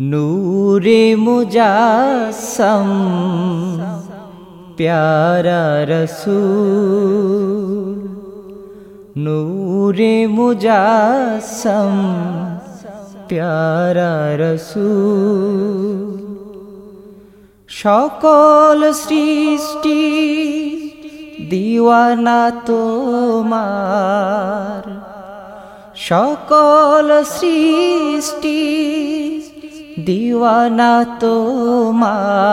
নূরে মুজাসম প্যারা রসূল। নূরে মুজাসম প্যারা রসূল। সকল সৃষ্টি দিওয়ানা তোমার। সকল সৃষ্টি দিওয়ানা তোমার।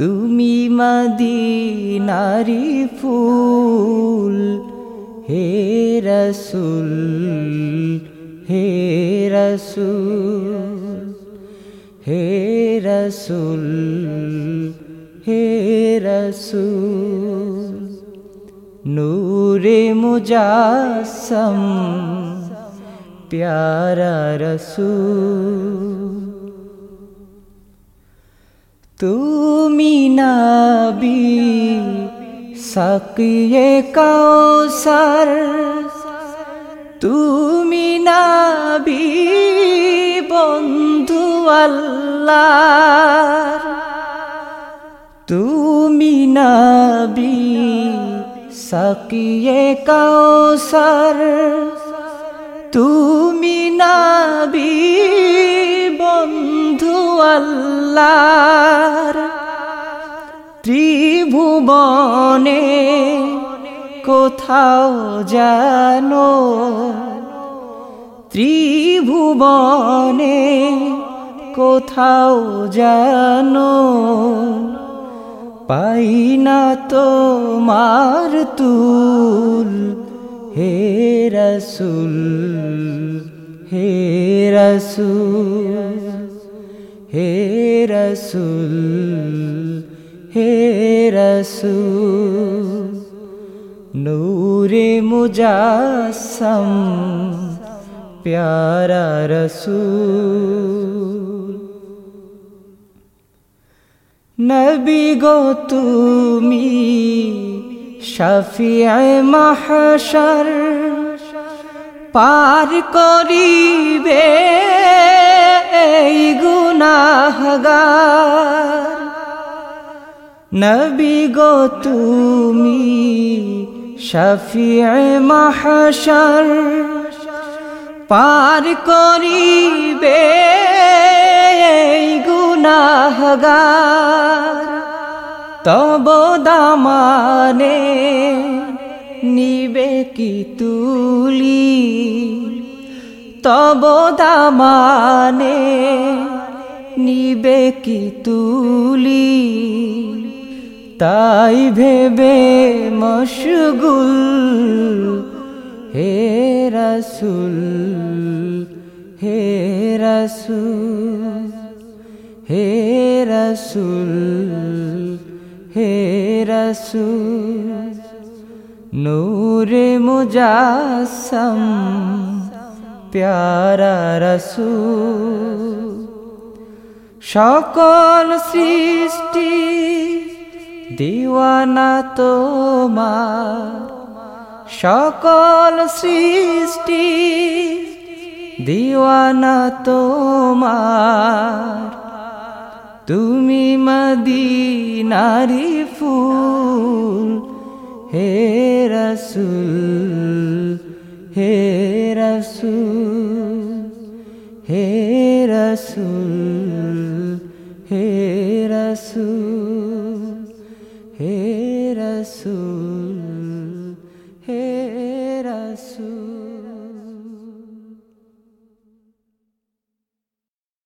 তুমি মদিনারি ফুল, হে রসুল হে রসুল হে রসুল হে রসুল। নূরে মুজাসম প্যারা রসুল তুমি নবী সকিয়ে কৌসর তুমি নবী বন্ধু আল্লাহ তুমি নবী সকিয়ে কৌসর তুমি নবী বন্ধু আল্লাহর ত্রিভুবনে কোথাও জানো? ত্রিভুবনে কোথাও জানো? পাই না তোমার তুল হে রসুল। হে রসুল হে রসুল হে রসুল, নূরে মুজাসম, প্যারা রসুল। নবী গো তুমি শফিয়ে মাহশর পার করিবে গুনাহগার। নবী গো তুমি শফিয়ে মাহশর পার করিবে গুনাহগার। তব দামানে নিবে কি তুলি? তব দামানে নিবে কি তুলি? তাই ভেবে মশগুল হে রসুল হে রসুল হে রসুল হে রসুল। নূরে মুজাসম, প্যারা রসুল। সকল সৃষ্টি দিওয়ানা তোমার। সকল সৃষ্টি দিওয়ানা তোমার। তুমি মদিনারি ফুল, হে রসুল হে রসুল হে রসুল হে রসুল